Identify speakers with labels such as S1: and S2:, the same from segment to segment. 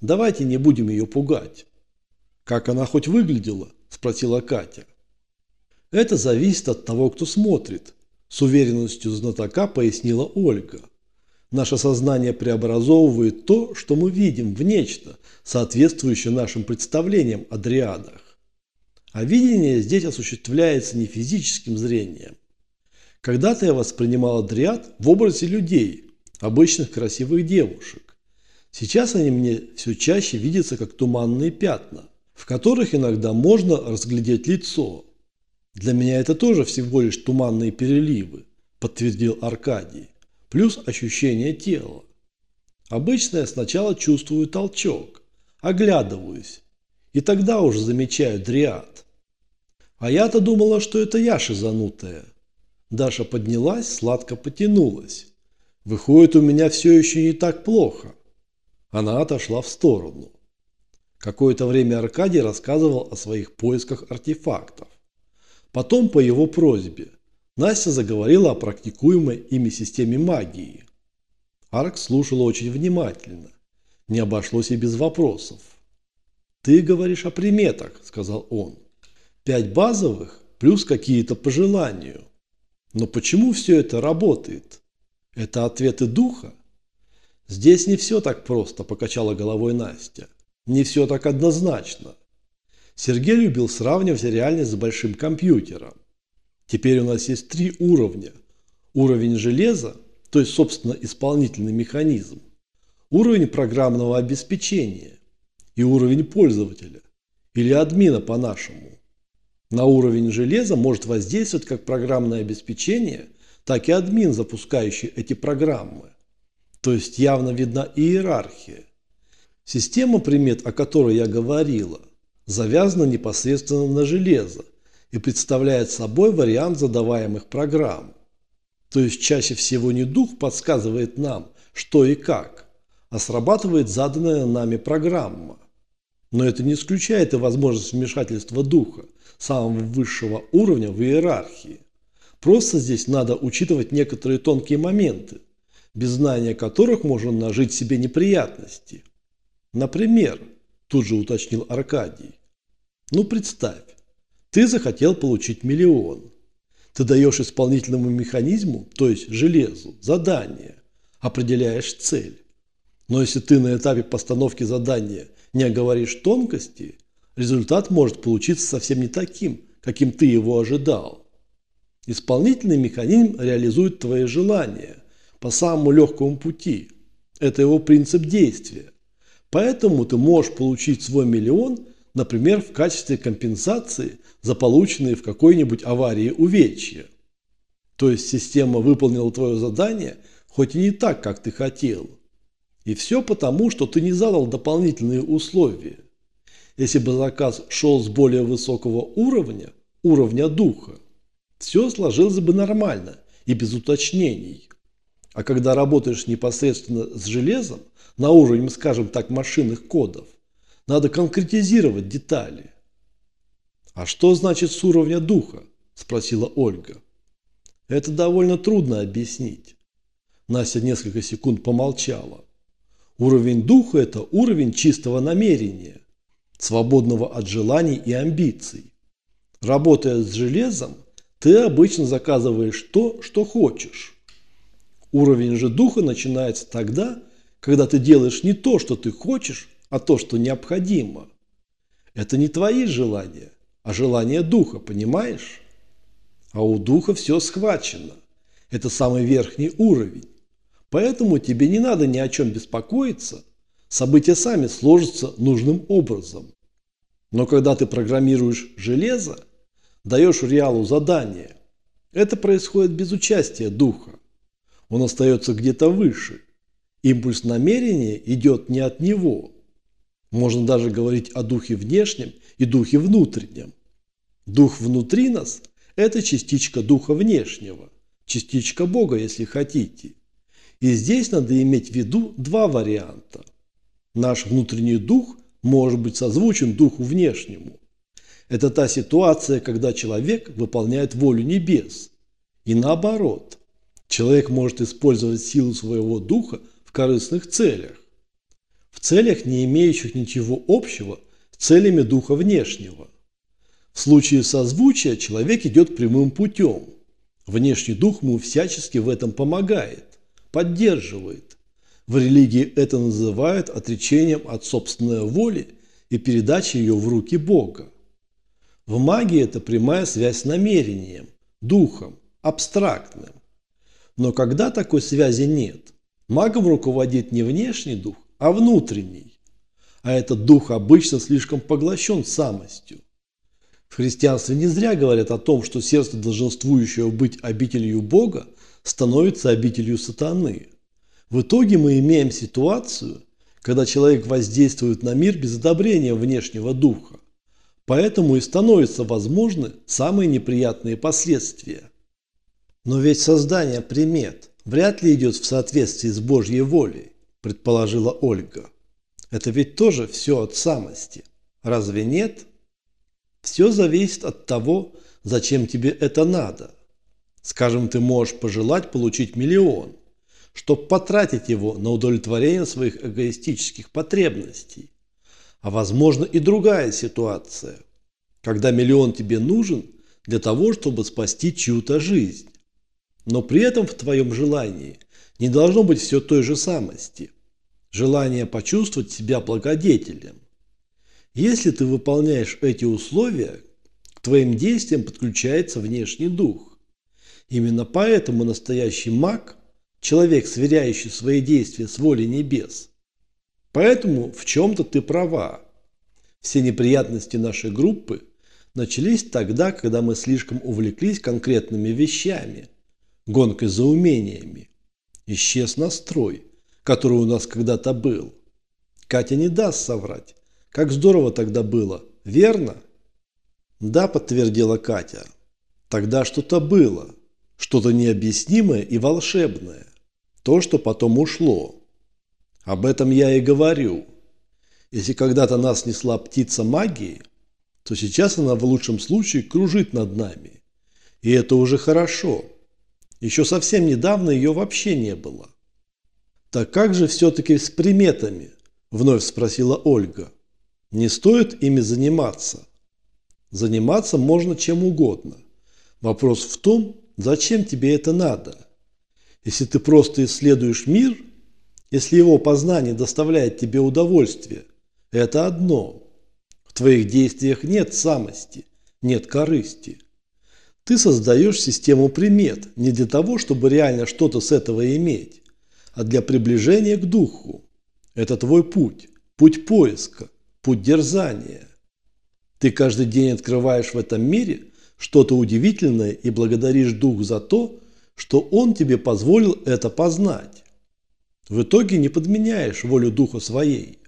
S1: Давайте не будем ее пугать. Как она хоть выглядела? Спросила Катя. Это зависит от того, кто смотрит. С уверенностью знатока пояснила Ольга. Наше сознание преобразовывает то, что мы видим, в нечто, соответствующее нашим представлениям о дриадах. А видение здесь осуществляется не физическим зрением. Когда-то я воспринимала дриад в образе людей, обычных красивых девушек. Сейчас они мне все чаще видятся как туманные пятна, в которых иногда можно разглядеть лицо. Для меня это тоже всего лишь туманные переливы, подтвердил Аркадий плюс ощущение тела. Обычно я сначала чувствую толчок, оглядываюсь, и тогда уже замечаю дриад. А я-то думала, что это я шизанутая. Даша поднялась, сладко потянулась. Выходит, у меня все еще не так плохо. Она отошла в сторону. Какое-то время Аркадий рассказывал о своих поисках артефактов. Потом, по его просьбе, Настя заговорила о практикуемой ими системе магии. Арк слушал очень внимательно. Не обошлось и без вопросов. «Ты говоришь о приметах», – сказал он. «Пять базовых плюс какие-то по желанию. Но почему все это работает? Это ответы духа?» «Здесь не все так просто», – покачала головой Настя. «Не все так однозначно». Сергей любил сравнивать реальность с большим компьютером. Теперь у нас есть три уровня. Уровень железа, то есть, собственно, исполнительный механизм. Уровень программного обеспечения и уровень пользователя, или админа по-нашему. На уровень железа может воздействовать как программное обеспечение, так и админ, запускающий эти программы. То есть явно видна иерархия. Система примет, о которой я говорила, завязана непосредственно на железо, и представляет собой вариант задаваемых программ. То есть чаще всего не дух подсказывает нам, что и как, а срабатывает заданная нами программа. Но это не исключает и возможность вмешательства духа, самого высшего уровня в иерархии. Просто здесь надо учитывать некоторые тонкие моменты, без знания которых можно нажить себе неприятности. Например, тут же уточнил Аркадий, ну представь, ты захотел получить миллион. Ты даешь исполнительному механизму, то есть железу, задание, определяешь цель. Но если ты на этапе постановки задания не оговоришь тонкости, результат может получиться совсем не таким, каким ты его ожидал. Исполнительный механизм реализует твои желания по самому легкому пути. Это его принцип действия. Поэтому ты можешь получить свой миллион – например, в качестве компенсации за полученные в какой-нибудь аварии увечья. То есть система выполнила твое задание, хоть и не так, как ты хотел. И все потому, что ты не задал дополнительные условия. Если бы заказ шел с более высокого уровня, уровня духа, все сложилось бы нормально и без уточнений. А когда работаешь непосредственно с железом, на уровне, скажем так, машинных кодов, надо конкретизировать детали. «А что значит с уровня духа?» – спросила Ольга. «Это довольно трудно объяснить». Настя несколько секунд помолчала. Уровень духа – это уровень чистого намерения, свободного от желаний и амбиций. Работая с железом, ты обычно заказываешь то, что хочешь. Уровень же духа начинается тогда, когда ты делаешь не то, что ты хочешь, а то, что необходимо. Это не твои желания, а желания духа, понимаешь? А у духа все схвачено. Это самый верхний уровень. Поэтому тебе не надо ни о чем беспокоиться. События сами сложатся нужным образом. Но когда ты программируешь железо, даешь реалу задание, это происходит без участия духа. Он остается где-то выше. Импульс намерения идет не от него, можно даже говорить о духе внешнем и духе внутреннем. Дух внутри нас – это частичка духа внешнего, частичка Бога, если хотите. И здесь надо иметь в виду два варианта. Наш внутренний дух может быть созвучен духу внешнему. Это та ситуация, когда человек выполняет волю небес. И наоборот, человек может использовать силу своего духа в корыстных целях. в целях, не имеющих ничего общего с целями духа внешнего. В случае созвучия человек идет прямым путем. Внешний дух ему всячески в этом помогает, поддерживает. В религии это называют отречением от собственной воли и передачей ее в руки Бога. В магии это прямая связь с намерением, духом, абстрактным. Но когда такой связи нет, магом руководит не внешний дух, а внутренний. А этот дух обычно слишком поглощен самостью. В христианстве не зря говорят о том, что сердце долженствующего быть обителью Бога становится обителью сатаны. В итоге мы имеем ситуацию, когда человек воздействует на мир без одобрения внешнего духа. Поэтому и становятся возможны самые неприятные последствия. Но ведь создание примет вряд ли идет в соответствии с Божьей волей, предположила Ольга. Это ведь тоже все от самости. Разве нет? Все зависит от того, зачем тебе это надо. Скажем, ты можешь пожелать получить миллион – чтобы потратить его на удовлетворение своих эгоистических потребностей. А возможно и другая ситуация, когда миллион тебе нужен для того, чтобы спасти чью-то жизнь. Но при этом в твоем желании не должно быть все той же самости. Желание почувствовать себя благодетелем. Если ты выполняешь эти условия, к твоим действиям подключается внешний дух. Именно поэтому настоящий маг человек, сверяющий свои действия с волей небес. Поэтому в чем-то ты права. Все неприятности нашей группы начались тогда, когда мы слишком увлеклись конкретными вещами, гонкой за умениями. Исчез настрой, который у нас когда-то был. Катя не даст соврать. Как здорово тогда было, верно? Да, подтвердила Катя. Тогда что-то было, что-то необъяснимое и волшебное то, что потом ушло. Об этом я и говорю. Если когда-то нас несла птица магии, то сейчас она в лучшем случае кружит над нами. И это уже хорошо. Еще совсем недавно ее вообще не было. «Так как же все-таки с приметами?» – вновь спросила Ольга. «Не стоит ими заниматься?» «Заниматься можно чем угодно. Вопрос в том, зачем тебе это надо?» Если ты просто исследуешь мир, если его познание доставляет тебе удовольствие, это одно. В твоих действиях нет самости, нет корысти. Ты создаешь систему примет не для того, чтобы реально что-то с этого иметь, а для приближения к духу. Это твой путь, путь поиска, путь дерзания. Ты каждый день открываешь в этом мире что-то удивительное и благодаришь дух за то, что он тебе позволил это познать. В итоге не подменяешь волю духа своей,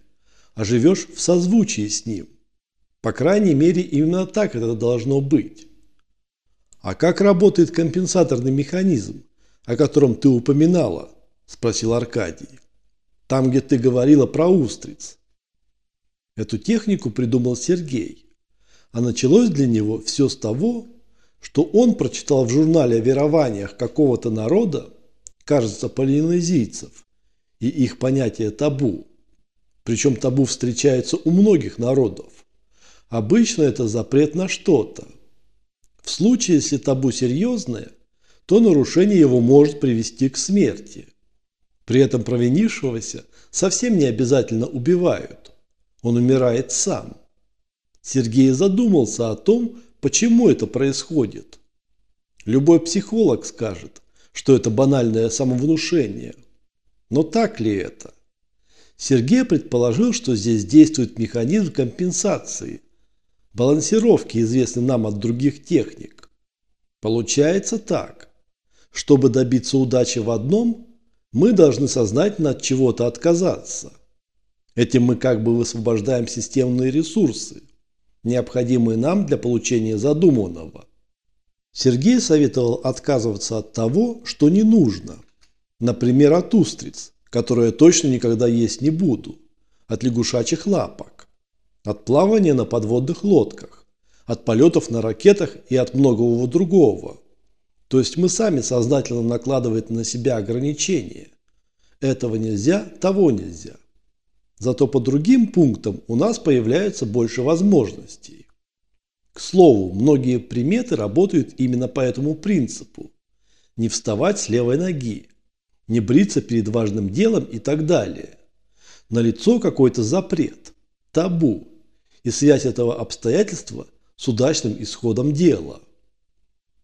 S1: а живешь в созвучии с ним. По крайней мере, именно так это должно быть. А как работает компенсаторный механизм, о котором ты упоминала? Спросил Аркадий. Там, где ты говорила про устриц. Эту технику придумал Сергей. А началось для него все с того, что он прочитал в журнале о верованиях какого-то народа, кажется, полинезийцев, и их понятие табу. Причем табу встречается у многих народов. Обычно это запрет на что-то. В случае, если табу серьезное, то нарушение его может привести к смерти. При этом провинившегося совсем не обязательно убивают. Он умирает сам. Сергей задумался о том, Почему это происходит? Любой психолог скажет, что это банальное самовнушение. Но так ли это? Сергей предположил, что здесь действует механизм компенсации, балансировки, известный нам от других техник. Получается так. Чтобы добиться удачи в одном, мы должны сознательно от чего-то отказаться. Этим мы как бы высвобождаем системные ресурсы необходимые нам для получения задуманного. Сергей советовал отказываться от того, что не нужно. Например, от устриц, которые точно никогда есть не буду, от лягушачьих лапок, от плавания на подводных лодках, от полетов на ракетах и от многого другого. То есть мы сами сознательно накладываем на себя ограничения. Этого нельзя, того нельзя. Зато по другим пунктам у нас появляется больше возможностей. К слову, многие приметы работают именно по этому принципу. Не вставать с левой ноги, не бриться перед важным делом и так далее. Налицо какой-то запрет, табу и связь этого обстоятельства с удачным исходом дела.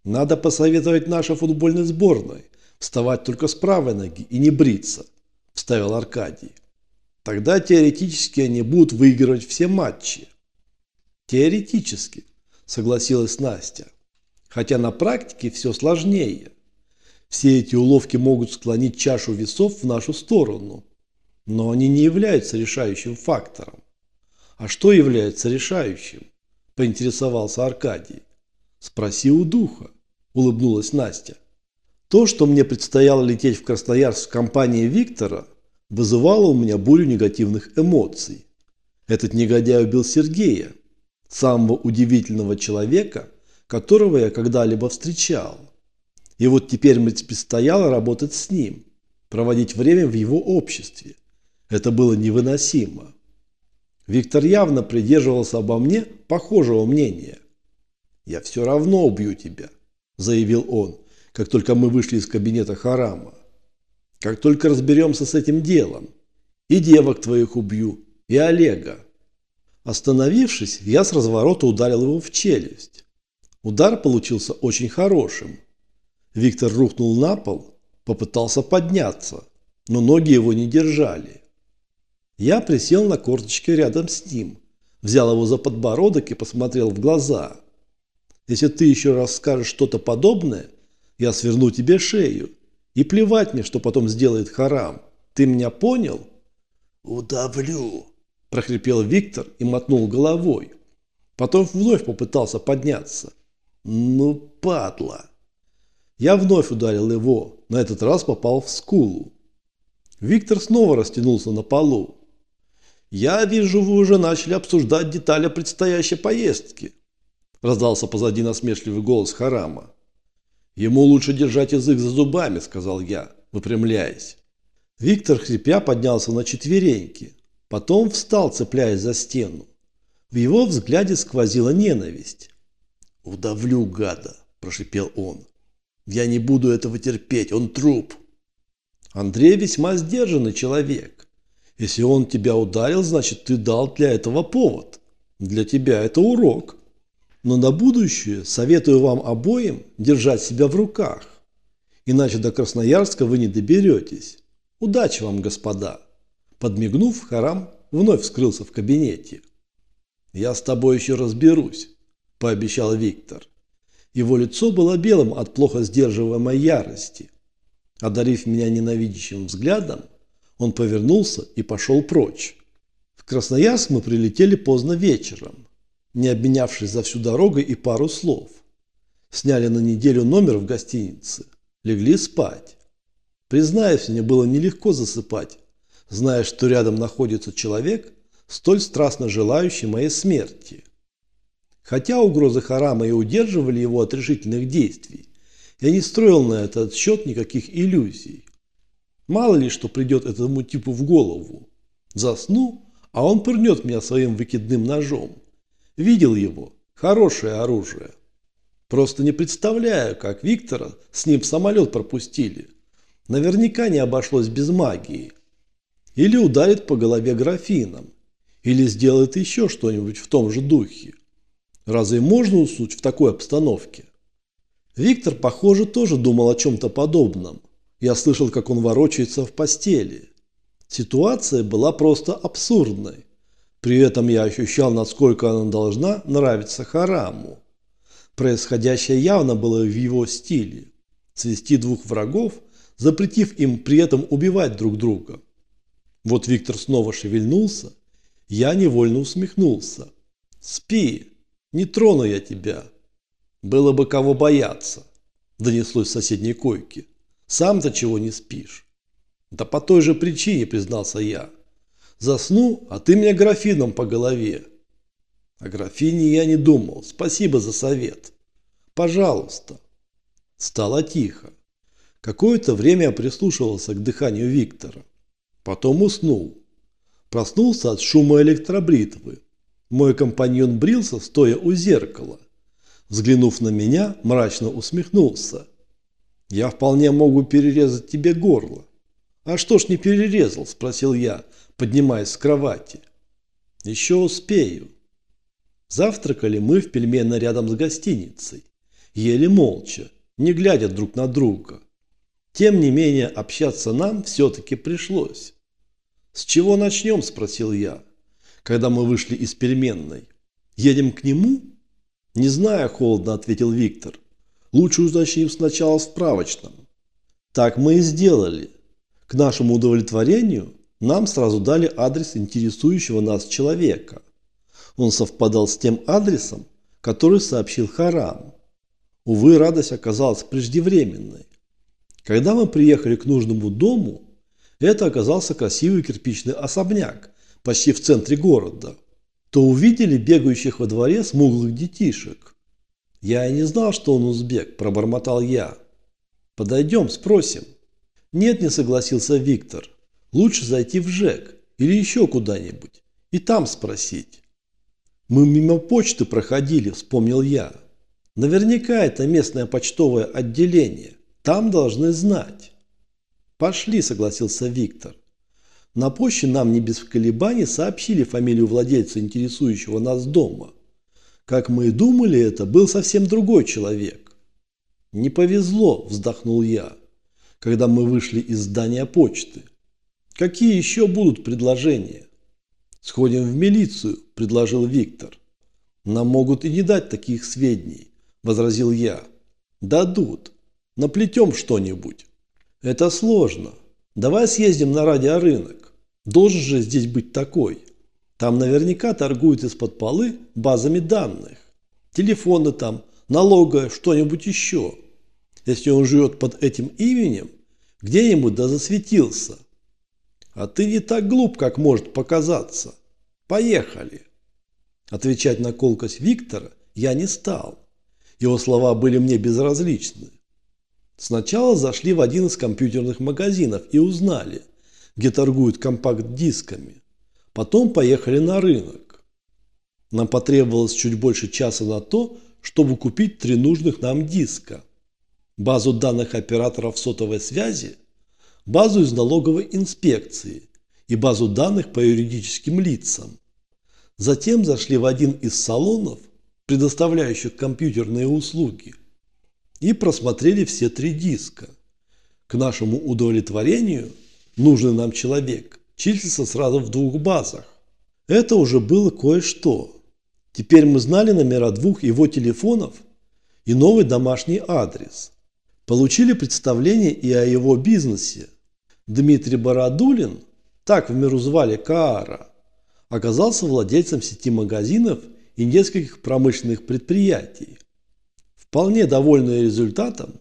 S1: Надо посоветовать нашей футбольной сборной вставать только с правой ноги и не бриться, вставил Аркадий. Тогда теоретически они будут выигрывать все матчи. Теоретически, согласилась Настя. Хотя на практике все сложнее. Все эти уловки могут склонить чашу весов в нашу сторону. Но они не являются решающим фактором. А что является решающим? Поинтересовался Аркадий. Спроси у духа, улыбнулась Настя. То, что мне предстояло лететь в Красноярск в компании Виктора, вызывало у меня бурю негативных эмоций. Этот негодяй убил Сергея, самого удивительного человека, которого я когда-либо встречал. И вот теперь мне предстояло работать с ним, проводить время в его обществе. Это было невыносимо. Виктор явно придерживался обо мне похожего мнения. «Я все равно убью тебя», – заявил он как только мы вышли из кабинета Харама. Как только разберемся с этим делом. И девок твоих убью, и Олега. Остановившись, я с разворота ударил его в челюсть. Удар получился очень хорошим. Виктор рухнул на пол, попытался подняться, но ноги его не держали. Я присел на корточки рядом с ним, взял его за подбородок и посмотрел в глаза. Если ты еще раз скажешь что-то подобное, я сверну тебе шею. И плевать мне, что потом сделает Харам. Ты меня понял? Удавлю, прохрипел Виктор и мотнул головой. Потом вновь попытался подняться. Ну, падла. Я вновь ударил его, на этот раз попал в скулу. Виктор снова растянулся на полу. «Я вижу, вы уже начали обсуждать детали предстоящей поездки», раздался позади насмешливый голос Харама. «Ему лучше держать язык за зубами», – сказал я, выпрямляясь. Виктор, хрипя, поднялся на четвереньки. Потом встал, цепляясь за стену. В его взгляде сквозила ненависть. «Удавлю, гада!» – прошипел он. «Я не буду этого терпеть, он труп!» Андрей весьма сдержанный человек. Если он тебя ударил, значит, ты дал для этого повод. Для тебя это урок. Но на будущее советую вам обоим держать себя в руках. Иначе до Красноярска вы не доберетесь. Удачи вам, господа. Подмигнув, Харам вновь скрылся в кабинете. «Я с тобой еще разберусь», – пообещал Виктор. Его лицо было белым от плохо сдерживаемой ярости. Одарив меня ненавидящим взглядом, он повернулся и пошел прочь. В Красноярск мы прилетели поздно вечером не обменявшись за всю дорогу и пару слов. Сняли на неделю номер в гостинице, легли спать. Признаюсь, мне было нелегко засыпать, зная, что рядом находится человек, столь страстно желающий моей смерти. Хотя угрозы Харама и удерживали его от решительных действий, я не строил на этот счет никаких иллюзий. Мало ли, что придет этому типу в голову. Засну, а он пырнет меня своим выкидным ножом. Видел его. Хорошее оружие. Просто не представляю, как Виктора с ним в самолет пропустили. Наверняка не обошлось без магии. Или ударит по голове графином. Или сделает еще что-нибудь в том же духе. Разве можно уснуть в такой обстановке? Виктор, похоже, тоже думал о чем-то подобном. Я слышал, как он ворочается в постели. Ситуация была просто абсурдной. При этом я ощущал, насколько она должна нравиться Хараму. Происходящее явно было в его стиле. Свести двух врагов, запретив им при этом убивать друг друга. Вот Виктор снова шевельнулся. Я невольно усмехнулся. «Спи, не трону я тебя». «Было бы кого бояться», – донеслось с соседней койки. «Сам-то чего не спишь?» «Да по той же причине», – признался я. Засну, а ты меня графином по голове. О графине я не думал. Спасибо за совет. Пожалуйста. Стало тихо. Какое-то время я прислушивался к дыханию Виктора. Потом уснул. Проснулся от шума электробритвы. Мой компаньон брился, стоя у зеркала. Взглянув на меня, мрачно усмехнулся. «Я вполне могу перерезать тебе горло». «А что ж не перерезал?» – спросил я, поднимаясь с кровати. «Еще успею». Завтракали мы в пельменно рядом с гостиницей. Ели молча, не глядя друг на друга. Тем не менее, общаться нам все-таки пришлось. «С чего начнем?» – спросил я, когда мы вышли из пельменной. «Едем к нему?» «Не знаю», – холодно ответил Виктор. «Лучше уточним сначала в справочном». Так мы и сделали. К нашему удовлетворению нам сразу дали адрес интересующего нас человека. Он совпадал с тем адресом, который сообщил Харам. Увы, радость оказалась преждевременной. Когда мы приехали к нужному дому, это оказался красивый кирпичный особняк, почти в центре города. То увидели бегающих во дворе смуглых детишек. Я и не знал, что он узбек, пробормотал я. Подойдем, спросим. Нет, не согласился Виктор. Лучше зайти в ЖЭК или еще куда-нибудь и там спросить. Мы мимо почты проходили, вспомнил я. Наверняка это местное почтовое отделение. Там должны знать. Пошли, согласился Виктор. На почте нам не без колебаний сообщили фамилию владельца интересующего нас дома. Как мы и думали, это был совсем другой человек. Не повезло, вздохнул я, когда мы вышли из здания почты. Какие еще будут предложения? Сходим в милицию, предложил Виктор. Нам могут и не дать таких сведений, возразил я. Дадут. Наплетем что-нибудь. Это сложно. Давай съездим на радиорынок. Должен же здесь быть такой. Там наверняка торгуют из-под полы базами данных. Телефоны там, налоговая, что-нибудь еще. Если он живет под этим именем, где-нибудь да засветился. А ты не так глуп, как может показаться. Поехали. Отвечать на колкость Виктора я не стал. Его слова были мне безразличны. Сначала зашли в один из компьютерных магазинов и узнали, где торгуют компакт-дисками. Потом поехали на рынок. Нам потребовалось чуть больше часа на то, чтобы купить три нужных нам диска. Базу данных операторов сотовой связи, базу из налоговой инспекции и базу данных по юридическим лицам. Затем зашли в один из салонов, предоставляющих компьютерные услуги – и просмотрели все три диска. К нашему удовлетворению нужный нам человек числится сразу в двух базах. Это уже было кое-что. Теперь мы знали номера двух его телефонов и новый домашний адрес. Получили представление и о его бизнесе. Дмитрий Бородулин, так в миру звали Каара, оказался владельцем сети магазинов и нескольких промышленных предприятий. Вполне довольные результатом,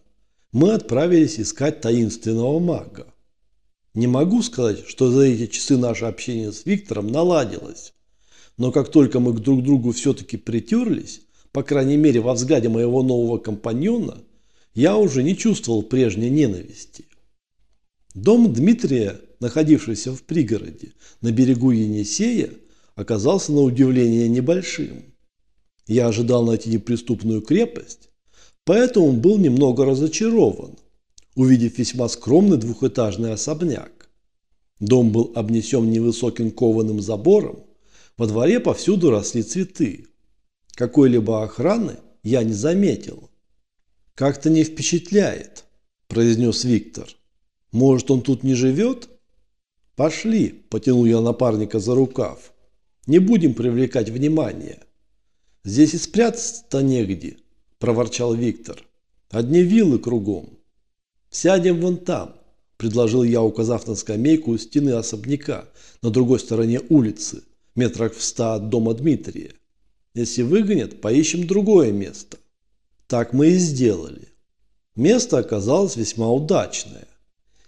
S1: мы отправились искать таинственного мага. Не могу сказать, что за эти часы наше общение с Виктором наладилось. Но как только мы друг к другу все-таки притерлись, по крайней мере во взгляде моего нового компаньона, я уже не чувствовал прежней ненависти. Дом Дмитрия, находившийся в пригороде, на берегу Енисея, оказался на удивление небольшим. Я ожидал найти неприступную крепость, Поэтому был немного разочарован, увидев весьма скромный двухэтажный особняк. Дом был обнесен невысоким кованым забором, во дворе повсюду росли цветы. Какой-либо охраны я не заметил. «Как-то не впечатляет», – произнес Виктор. «Может, он тут не живет?» «Пошли», – потянул я напарника за рукав. «Не будем привлекать внимание. Здесь и спрятаться-то негде проворчал Виктор. «Одни виллы кругом». «Сядем вон там», – предложил я, указав на скамейку у стены особняка на другой стороне улицы, метрах в ста от дома Дмитрия. «Если выгонят, поищем другое место». Так мы и сделали. Место оказалось весьма удачное.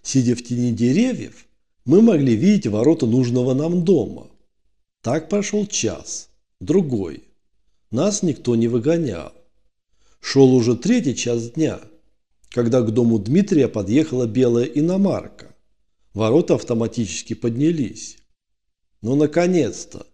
S1: Сидя в тени деревьев, мы могли видеть ворота нужного нам дома. Так прошел час, другой. Нас никто не выгонял. Шел уже третий час дня, когда к дому Дмитрия подъехала белая иномарка. Ворота автоматически поднялись. Ну, наконец-то!